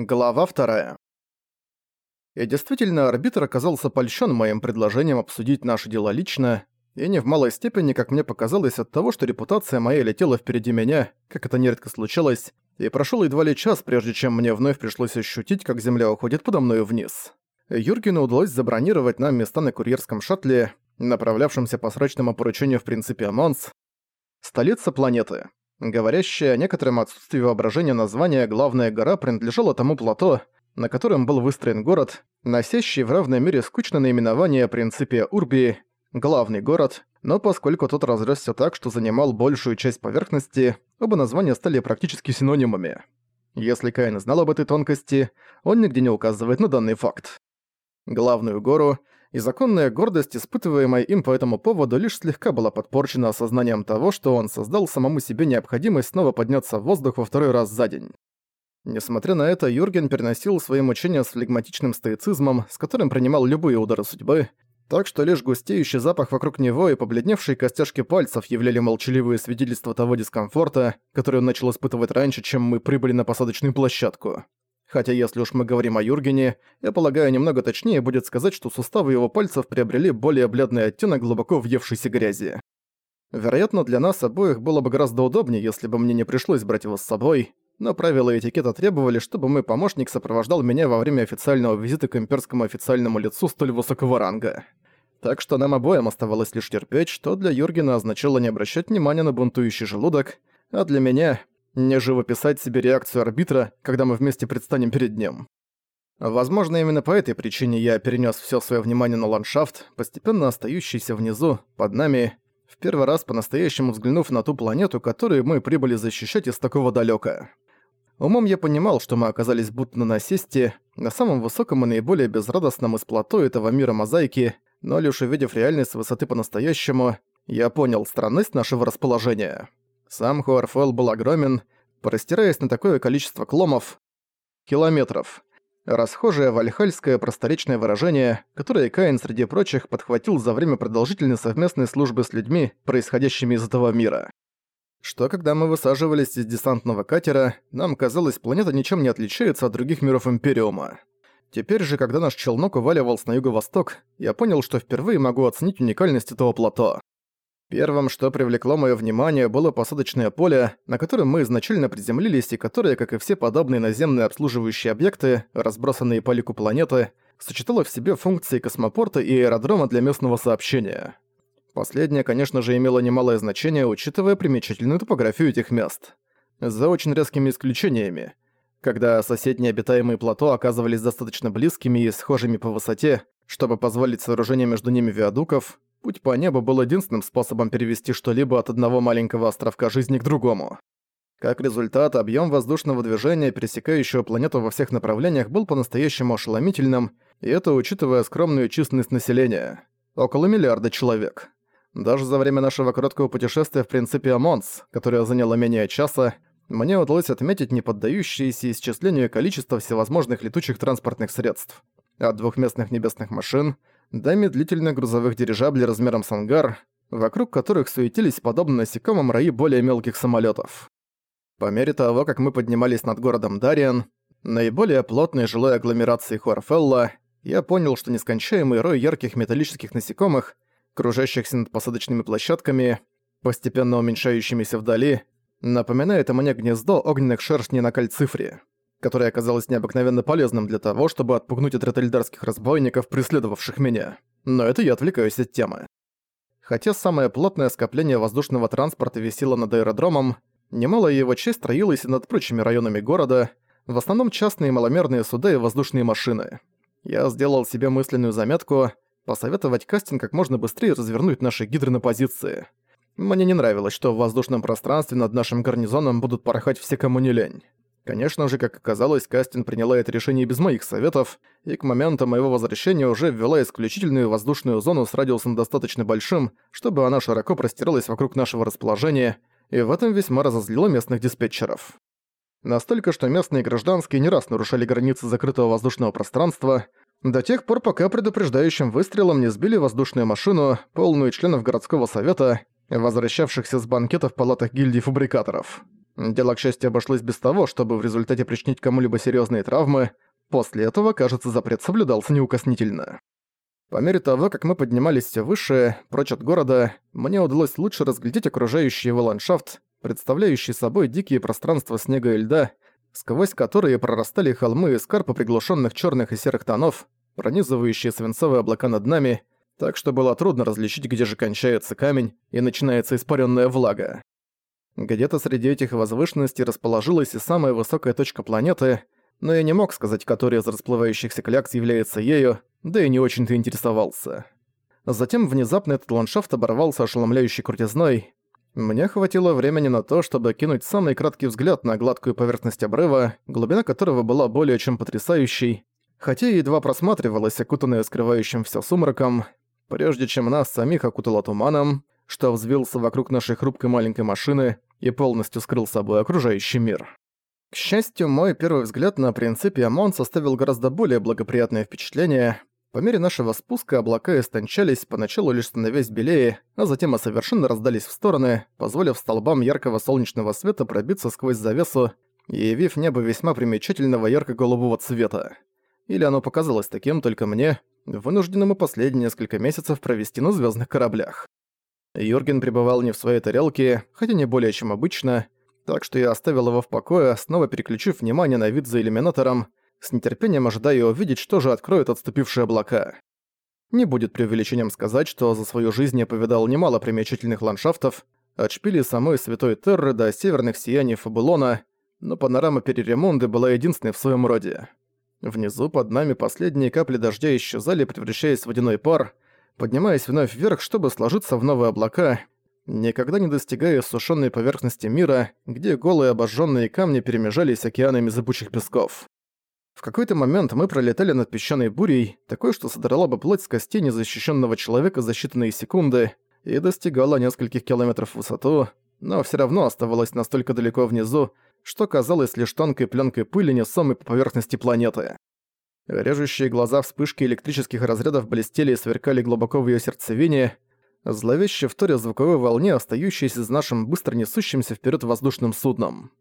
Глава вторая. И действительно, арбитр оказался польщен моим предложением обсудить наши дела лично, и не в малой степени, как мне показалось, от того, что репутация моя летела впереди меня, как это нередко случалось, и прошел едва ли час, прежде чем мне вновь пришлось ощутить, как земля уходит подо мною вниз. Юргену удалось забронировать нам места на курьерском шаттле, направлявшемся по срочному поручению в принципе Амонс, столица планеты. Говорящее о некотором отсутствии воображения название «Главная гора» принадлежало тому плато, на котором был выстроен город, носящий в равной мере скучное наименование принципе Урби «Главный город», но поскольку тот разросся так, что занимал большую часть поверхности, оба названия стали практически синонимами. Если Каин знал об этой тонкости, он нигде не указывает на данный факт. Главную гору и законная гордость, испытываемая им по этому поводу, лишь слегка была подпорчена осознанием того, что он создал самому себе необходимость снова подняться в воздух во второй раз за день. Несмотря на это, Юрген переносил свои мучения с флегматичным стоицизмом, с которым принимал любые удары судьбы, так что лишь густеющий запах вокруг него и побледневшие костяшки пальцев являли молчаливые свидетельства того дискомфорта, который он начал испытывать раньше, чем мы прибыли на посадочную площадку. Хотя если уж мы говорим о Юргене, я полагаю, немного точнее будет сказать, что суставы его пальцев приобрели более бледный оттенок глубоко въевшейся грязи. Вероятно, для нас обоих было бы гораздо удобнее, если бы мне не пришлось брать его с собой, но правила этикета требовали, чтобы мой помощник сопровождал меня во время официального визита к имперскому официальному лицу столь высокого ранга. Так что нам обоим оставалось лишь терпеть, что для Юргена означало не обращать внимания на бунтующий желудок, а для меня не живописать себе реакцию арбитра, когда мы вместе предстанем перед ним. Возможно, именно по этой причине я перенес все свое внимание на ландшафт, постепенно остающийся внизу, под нами, в первый раз по-настоящему взглянув на ту планету, которую мы прибыли защищать из такого далека. Умом я понимал, что мы оказались будто на насесте, на самом высоком и наиболее безрадостном из плато этого мира мозаики, но лишь увидев реальность с высоты по-настоящему, я понял странность нашего расположения. Сам Хуарфел был огромен, простираясь на такое количество кломов, километров. Расхожее вальхальское просторечное выражение, которое Каин среди прочих подхватил за время продолжительной совместной службы с людьми, происходящими из этого мира. Что когда мы высаживались из десантного катера, нам казалось, планета ничем не отличается от других миров Империума. Теперь же, когда наш челнок уваливался на юго-восток, я понял, что впервые могу оценить уникальность этого плато. Первым, что привлекло моё внимание, было посадочное поле, на котором мы изначально приземлились и которое, как и все подобные наземные обслуживающие объекты, разбросанные по лику планеты, сочетало в себе функции космопорта и аэродрома для местного сообщения. Последнее, конечно же, имело немалое значение, учитывая примечательную топографию этих мест. За очень резкими исключениями. Когда соседние обитаемые плато оказывались достаточно близкими и схожими по высоте, чтобы позволить сооружение между ними виадуков, Путь по небу был единственным способом перевести что-либо от одного маленького островка жизни к другому. Как результат, объем воздушного движения, пересекающего планету во всех направлениях, был по-настоящему ошеломительным, и это учитывая скромную численность населения – около миллиарда человек. Даже за время нашего короткого путешествия в принципе Амонс, которое заняло менее часа, мне удалось отметить неподдающееся исчислению количество всевозможных летучих транспортных средств. От двухместных небесных машин – до медлительных грузовых дирижаблей размером с ангар, вокруг которых суетились подобно насекомым раи более мелких самолетов. По мере того, как мы поднимались над городом Дариан, наиболее плотной жилой агломерацией Хуарфелла, я понял, что нескончаемый рой ярких металлических насекомых, кружащихся над посадочными площадками, постепенно уменьшающимися вдали, напоминает мне гнездо огненных шершней на кальцифре которое оказалось необыкновенно полезным для того, чтобы отпугнуть от ретельдарских разбойников, преследовавших меня. Но это я отвлекаюсь от темы. Хотя самое плотное скопление воздушного транспорта висело над аэродромом, немалая его часть строилась и над прочими районами города, в основном частные маломерные суда и воздушные машины. Я сделал себе мысленную заметку посоветовать Кастин как можно быстрее развернуть наши гидры на позиции. Мне не нравилось, что в воздушном пространстве над нашим гарнизоном будут порхать все, кому не лень. Конечно же, как оказалось, Кастин приняла это решение без моих советов, и к моменту моего возвращения уже ввела исключительную воздушную зону с радиусом достаточно большим, чтобы она широко простиралась вокруг нашего расположения, и в этом весьма разозлила местных диспетчеров. Настолько, что местные гражданские не раз нарушали границы закрытого воздушного пространства, до тех пор, пока предупреждающим выстрелом не сбили воздушную машину, полную членов городского совета, возвращавшихся с банкета в палатах гильдии фабрикаторов. Дело, к счастью, обошлось без того, чтобы в результате причинить кому-либо серьезные травмы. После этого, кажется, запрет соблюдался неукоснительно. По мере того, как мы поднимались все выше, прочь от города, мне удалось лучше разглядеть окружающий его ландшафт, представляющий собой дикие пространства снега и льда, сквозь которые прорастали холмы и скарпы приглушенных черных и серых тонов, пронизывающие свинцовые облака над нами, так что было трудно различить, где же кончается камень и начинается испаренная влага. Где-то среди этих возвышенностей расположилась и самая высокая точка планеты, но я не мог сказать, который из расплывающихся клякс является ею, да и не очень-то интересовался. Затем внезапно этот ландшафт оборвался ошеломляющей крутизной. Мне хватило времени на то, чтобы кинуть самый краткий взгляд на гладкую поверхность обрыва, глубина которого была более чем потрясающей, хотя и едва просматривалась, окутанная скрывающим всё сумраком, прежде чем нас самих окутало туманом, что взвился вокруг нашей хрупкой маленькой машины и полностью скрыл собой окружающий мир. К счастью, мой первый взгляд на принципе Амон составил гораздо более благоприятное впечатление. По мере нашего спуска облака истончались, поначалу лишь становясь белее, а затем и совершенно раздались в стороны, позволив столбам яркого солнечного света пробиться сквозь завесу и явив небо весьма примечательного ярко-голубого цвета. Или оно показалось таким только мне, вынужденному последние несколько месяцев провести на звездных кораблях. Юрген пребывал не в своей тарелке, хотя не более чем обычно, так что я оставил его в покое, снова переключив внимание на вид за иллюминатором, с нетерпением ожидая увидеть, что же откроют отступившие облака. Не будет преувеличением сказать, что за свою жизнь я повидал немало примечательных ландшафтов, от шпили самой Святой Терры до северных сияний Фабулона, но панорама Переремонды была единственной в своем роде. Внизу под нами последние капли дождя исчезали, превращаясь в водяной пар, поднимаясь вновь вверх, чтобы сложиться в новые облака, никогда не достигая сушёной поверхности мира, где голые обожжённые камни перемежались океанами зыбучих песков. В какой-то момент мы пролетали над песчаной бурей, такой, что содрала бы плоть с костей незащищенного человека за считанные секунды и достигала нескольких километров в высоту, но все равно оставалась настолько далеко внизу, что казалось лишь тонкой пленкой пыли, несомой по поверхности планеты. Режущие глаза вспышки электрических разрядов блестели и сверкали глубоко в её сердцевине, зловеще вторя звуковой волне, остающейся за нашим быстро несущимся вперед воздушным судном.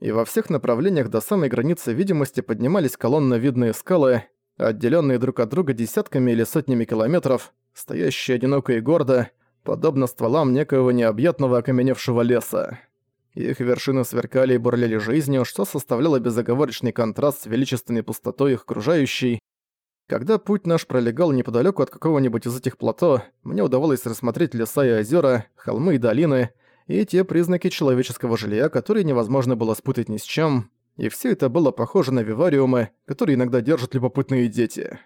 И во всех направлениях до самой границы видимости поднимались колонновидные скалы, отделенные друг от друга десятками или сотнями километров, стоящие одиноко и гордо, подобно стволам некоего необъятного окаменевшего леса. Их вершины сверкали и бурлили жизнью, что составляло безоговорочный контраст с величественной пустотой их окружающей. Когда путь наш пролегал неподалеку от какого-нибудь из этих плато, мне удавалось рассмотреть леса и озера, холмы и долины, и те признаки человеческого жилья, которые невозможно было спутать ни с чем, и все это было похоже на вивариумы, которые иногда держат любопытные дети.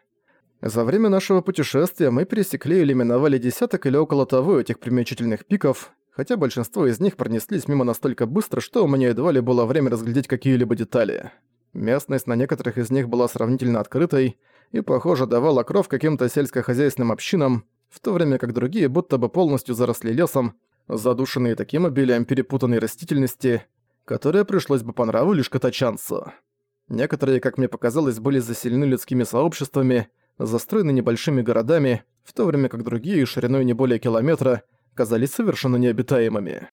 За время нашего путешествия мы пересекли или миновали десяток или около того этих примечательных пиков, хотя большинство из них пронеслись мимо настолько быстро, что у меня едва ли было время разглядеть какие-либо детали. Местность на некоторых из них была сравнительно открытой и, похоже, давала кров каким-то сельскохозяйственным общинам, в то время как другие будто бы полностью заросли лесом, задушенные таким обилием перепутанной растительности, которая пришлось бы по нраву лишь катачанцу. Некоторые, как мне показалось, были заселены людскими сообществами, застроены небольшими городами, в то время как другие, шириной не более километра, казались совершенно необитаемыми.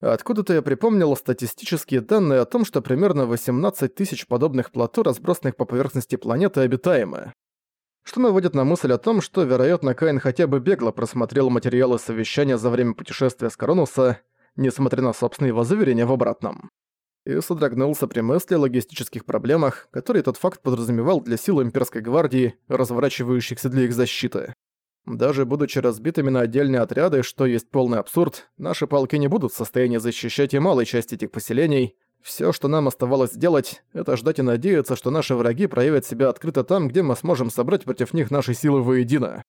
Откуда-то я припомнил статистические данные о том, что примерно 18 тысяч подобных плато, разбросанных по поверхности планеты, обитаемы. Что наводит на мысль о том, что, вероятно, Каин хотя бы бегло просмотрел материалы совещания за время путешествия с Коронуса, несмотря на собственные его заверения в обратном. И содрогнулся при мысли о логистических проблемах, которые этот факт подразумевал для сил имперской гвардии, разворачивающихся для их защиты. Даже будучи разбитыми на отдельные отряды, что есть полный абсурд, наши полки не будут в состоянии защищать и малой части этих поселений. Всё, что нам оставалось сделать, это ждать и надеяться, что наши враги проявят себя открыто там, где мы сможем собрать против них наши силы воедино.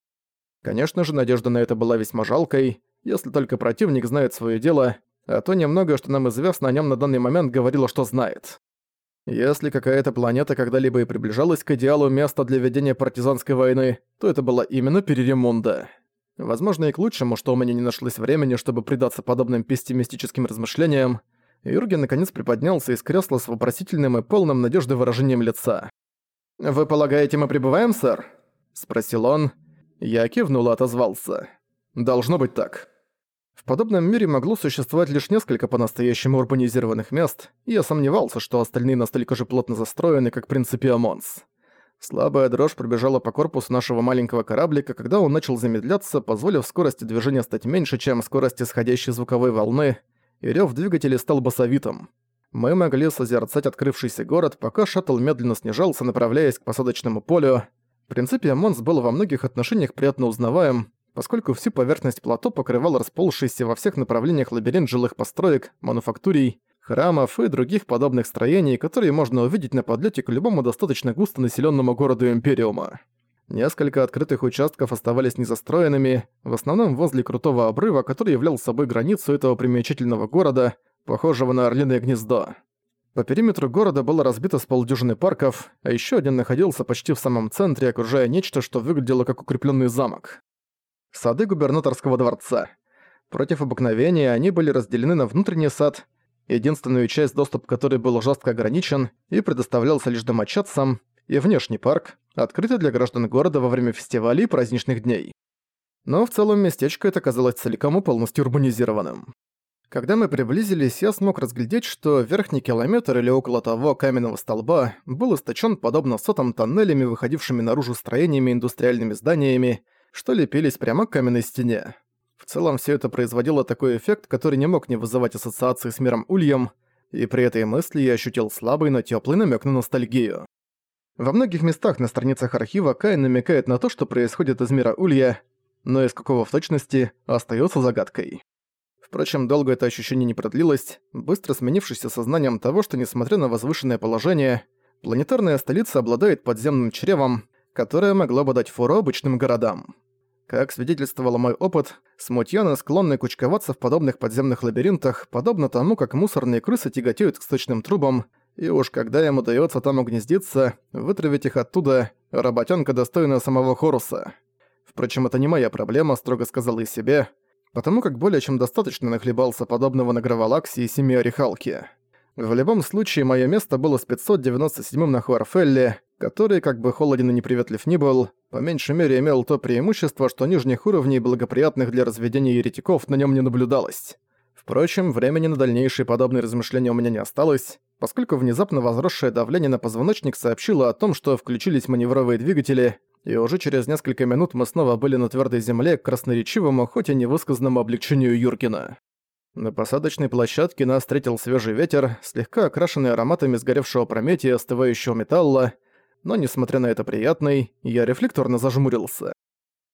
Конечно же, надежда на это была весьма жалкой, если только противник знает своё дело, а то немного, что нам известно о нём на данный момент, говорило, что знает. Если какая-то планета когда-либо и приближалась к идеалу места для ведения партизанской войны, то это была именно Переремонда. Возможно, и к лучшему, что у меня не нашлось времени, чтобы предаться подобным пессимистическим размышлениям, Юрген наконец приподнялся из кресла с вопросительным и полным надежды выражением лица. «Вы полагаете, мы прибываем, сэр?» – спросил он. Я кивнул и отозвался. «Должно быть так». В подобном мире могло существовать лишь несколько по-настоящему урбанизированных мест, и я сомневался, что остальные настолько же плотно застроены, как Принципиа Монс. Слабая дрожь пробежала по корпусу нашего маленького кораблика, когда он начал замедляться, позволив скорости движения стать меньше, чем скорость исходящей звуковой волны, и рёв двигателей стал басовитым. Мы могли созерцать открывшийся город, пока шаттл медленно снижался, направляясь к посадочному полю. Принципиа Монс был во многих отношениях приятно узнаваем, поскольку всю поверхность плато покрывал расползшийся во всех направлениях лабиринт жилых построек, мануфактурий, храмов и других подобных строений, которые можно увидеть на подлете к любому достаточно густо населенному городу Империума. Несколько открытых участков оставались незастроенными, в основном возле крутого обрыва, который являл собой границу этого примечательного города, похожего на Орлиное гнездо. По периметру города было разбито с полдюжины парков, а еще один находился почти в самом центре, окружая нечто, что выглядело как укрепленный замок. Сады губернаторского дворца. Против обыкновения они были разделены на внутренний сад, единственную часть, доступ которой был жестко ограничен и предоставлялся лишь домочадцам, и внешний парк, открытый для граждан города во время фестивалей и праздничных дней. Но в целом местечко это казалось целиком и полностью урбанизированным. Когда мы приблизились, я смог разглядеть, что верхний километр или около того каменного столба был источен подобно сотам тоннелями, выходившими наружу строениями индустриальными зданиями, что лепились прямо к каменной стене. В целом все это производило такой эффект, который не мог не вызывать ассоциации с миром Ульем, и при этой мысли я ощутил слабый, но теплый намек на ностальгию. Во многих местах на страницах архива Кайн намекает на то, что происходит из мира Улья, но из какого в точности остается загадкой. Впрочем, долго это ощущение не продлилось, быстро сменившись сознанием того, что несмотря на возвышенное положение, планетарная столица обладает подземным чревом, которое могло бы дать фору обычным городам. Как свидетельствовал мой опыт, смутьяны склонны кучковаться в подобных подземных лабиринтах, подобно тому, как мусорные крысы тяготеют к сточным трубам, и уж когда им удается там угнездиться, вытравить их оттуда – работенка, достойная самого Хоруса. Впрочем, это не моя проблема, строго сказал я себе, потому как более чем достаточно нахлебался подобного на Гравалаксе и Семи Орехалке. В любом случае, мое место было с 597 на Хуарфелле, который, как бы холоден и неприветлив ни был, по меньшей мере имел то преимущество, что нижних уровней, благоприятных для разведения еретиков, на нем не наблюдалось. Впрочем, времени на дальнейшие подобные размышления у меня не осталось, поскольку внезапно возросшее давление на позвоночник сообщило о том, что включились маневровые двигатели, и уже через несколько минут мы снова были на твердой земле к красноречивому, хоть и невысказанному облегчению Юркина. На посадочной площадке нас встретил свежий ветер, слегка окрашенный ароматами сгоревшего прометия, остывающего металла, но, несмотря на это приятный, я рефлекторно зажмурился.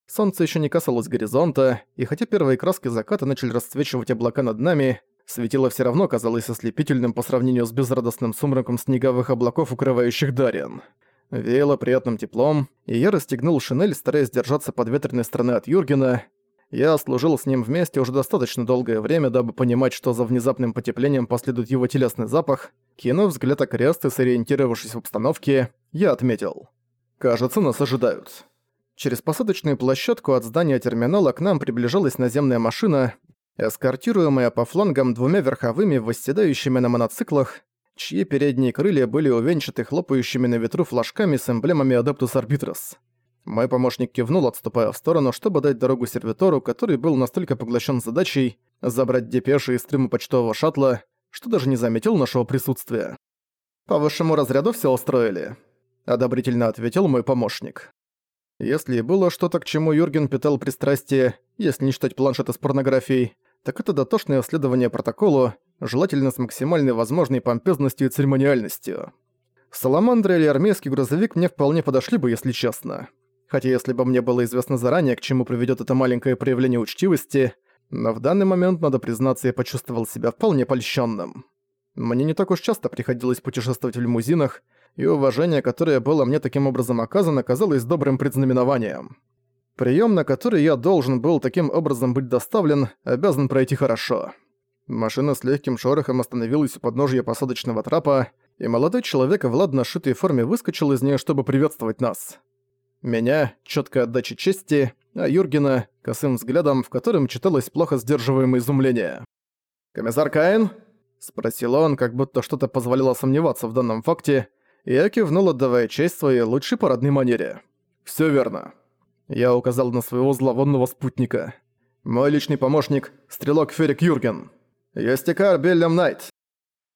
Солнце еще не касалось горизонта, и хотя первые краски заката начали расцвечивать облака над нами, светило все равно казалось ослепительным по сравнению с безрадостным сумраком снеговых облаков, укрывающих Дариан. Веяло приятным теплом, и я расстегнул шинель, стараясь держаться под ветреной стороны от Юргена. Я служил с ним вместе уже достаточно долгое время, дабы понимать, что за внезапным потеплением последует его телесный запах. Кинув взгляд окрест и сориентировавшись в обстановке, я отметил. «Кажется, нас ожидают». Через посадочную площадку от здания терминала к нам приближалась наземная машина, эскортируемая по флангам двумя верховыми, восседающими на моноциклах, чьи передние крылья были увенчаты хлопающими на ветру флажками с эмблемами Adeptus Arbitros. Мой помощник кивнул, отступая в сторону, чтобы дать дорогу сервитору, который был настолько поглощен задачей забрать депеши из трюма почтового шаттла, что даже не заметил нашего присутствия. «По высшему разряду все устроили», — одобрительно ответил мой помощник. Если и было что-то, к чему Юрген питал пристрастие, если не считать планшета с порнографией, так это дотошное исследование протоколу, желательно с максимальной возможной помпезностью и церемониальностью. Саламандра или армейский грузовик мне вполне подошли бы, если честно. Хотя если бы мне было известно заранее, к чему приведет это маленькое проявление учтивости, но в данный момент, надо признаться, я почувствовал себя вполне польщенным. Мне не так уж часто приходилось путешествовать в лимузинах, и уважение, которое было мне таким образом оказано, казалось добрым предзнаменованием. Прием, на который я должен был таким образом быть доставлен, обязан пройти хорошо. Машина с легким шорохом остановилась у подножья посадочного трапа, и молодой человек в ладно шитой форме выскочил из нее, чтобы приветствовать нас. Меня, четкой отдачи чести, а Юргена, косым взглядом, в котором читалось плохо сдерживаемое изумление. «Комиссар Каин?» — спросил он, как будто что-то позволяло сомневаться в данном факте, я кивнул, отдавая честь своей лучшей парадной манере. «Всё верно». Я указал на своего зловонного спутника. Мой личный помощник – стрелок Ферик Юрген. Юстикар Беллем Найт.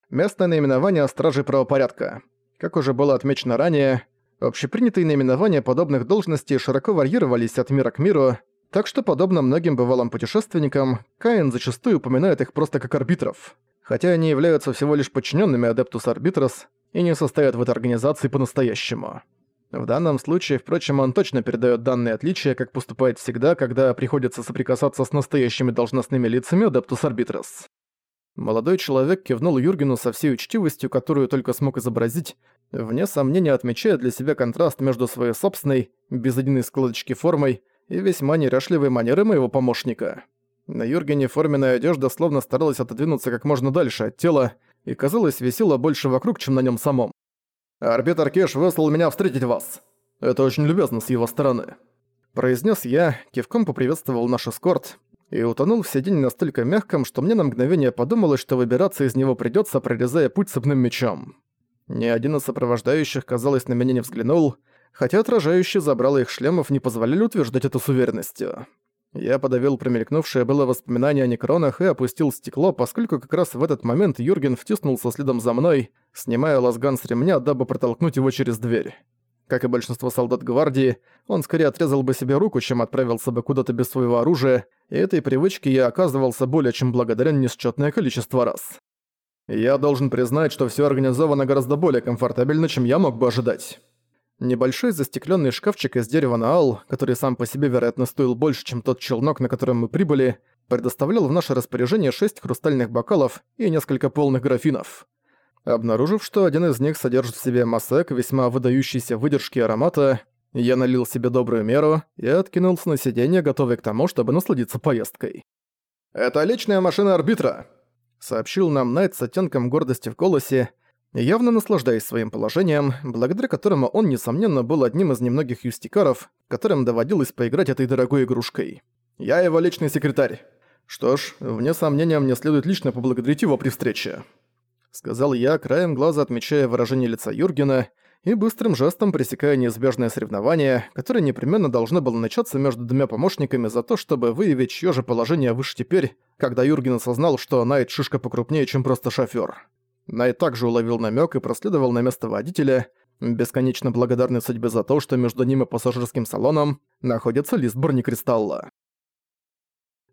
Местное наименование Стражей Правопорядка. Как уже было отмечено ранее, общепринятые наименования подобных должностей широко варьировались от мира к миру, так что, подобно многим бывалым путешественникам, Каин зачастую упоминает их просто как арбитров, хотя они являются всего лишь подчиненными Адептус Арбитрос и не состоят в этой организации по-настоящему. В данном случае, впрочем, он точно передает данные отличия, как поступает всегда, когда приходится соприкасаться с настоящими должностными лицами Адептус Арбитрос. Молодой человек кивнул Юргену со всей учтивостью, которую только смог изобразить, вне сомнения отмечая для себя контраст между своей собственной, без единой складочки формой, и весьма неряшливой манерой моего помощника. На Юргене форменная одежда словно старалась отодвинуться как можно дальше от тела, и, казалось, висела больше вокруг, чем на нем самом. «Арбитр Кеш выслал меня встретить вас. Это очень любезно с его стороны», — произнес я, кивком поприветствовал наш эскорт и утонул в сиденье настолько мягком, что мне на мгновение подумалось, что выбираться из него придётся, прорезая путь цепным мечом. Ни один из сопровождающих, казалось, на меня не взглянул, хотя отражающие забрала их шлемов не позволяли утверждать это с уверенностью. Я подавил промелькнувшее было воспоминание о некронах и опустил стекло, поскольку как раз в этот момент Юрген втиснулся следом за мной, снимая лазган с ремня, дабы протолкнуть его через дверь. Как и большинство солдат гвардии, он скорее отрезал бы себе руку, чем отправился бы куда-то без своего оружия, и этой привычке я оказывался более чем благодарен несчетное количество раз. Я должен признать, что все организовано гораздо более комфортабельно, чем я мог бы ожидать. Небольшой застекленный шкафчик из дерева Наал, который сам по себе, вероятно, стоил больше, чем тот челнок, на котором мы прибыли, предоставлял в наше распоряжение шесть хрустальных бокалов и несколько полных графинов. Обнаружив, что один из них содержит в себе масек весьма выдающейся выдержки аромата, я налил себе добрую меру и откинулся на сиденье, готовый к тому, чтобы насладиться поездкой. «Это личная машина арбитра», — сообщил нам Найт с оттенком гордости в голосе, явно наслаждаясь своим положением, благодаря которому он, несомненно, был одним из немногих юстикаров, которым доводилось поиграть этой дорогой игрушкой. «Я его личный секретарь. Что ж, вне сомнения, мне следует лично поблагодарить его при встрече». — сказал я, краем глаза отмечая выражение лица Юргена и быстрым жестом пресекая неизбежное соревнование, которое непременно должно было начаться между двумя помощниками за то, чтобы выявить, чье же положение выше теперь, когда Юрген осознал, что Найт шишка покрупнее, чем просто шофёр. Найт также уловил намёк и проследовал на место водителя, бесконечно благодарный судьбе за то, что между ним и пассажирским салоном находится лист бронекристалла.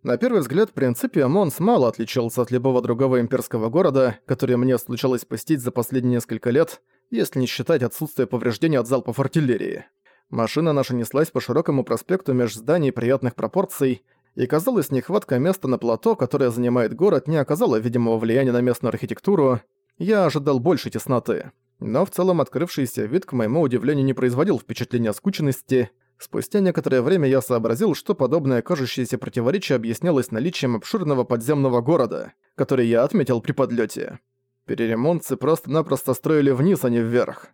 На первый взгляд, в принципе, Монс мало отличался от любого другого имперского города, который мне случалось посетить за последние несколько лет, если не считать отсутствие повреждений от залпов артиллерии. Машина наша неслась по широкому проспекту меж зданий приятных пропорций, и казалось, нехватка места на плато, которое занимает город, не оказала видимого влияния на местную архитектуру. Я ожидал больше тесноты. Но в целом открывшийся вид, к моему удивлению, не производил впечатления скученности. Спустя некоторое время я сообразил, что подобное кажущееся противоречие объяснялось наличием обширного подземного города, который я отметил при подлете. Переремонтцы просто-напросто строили вниз, а не вверх.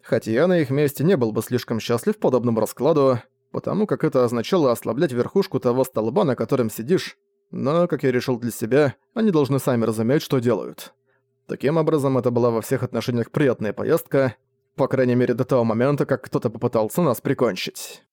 Хотя я на их месте не был бы слишком счастлив подобному раскладу, потому как это означало ослаблять верхушку того столба, на котором сидишь, но, как я решил для себя, они должны сами разуметь, что делают. Таким образом, это была во всех отношениях приятная поездка, по крайней мере, до того момента, как кто-то попытался нас прикончить.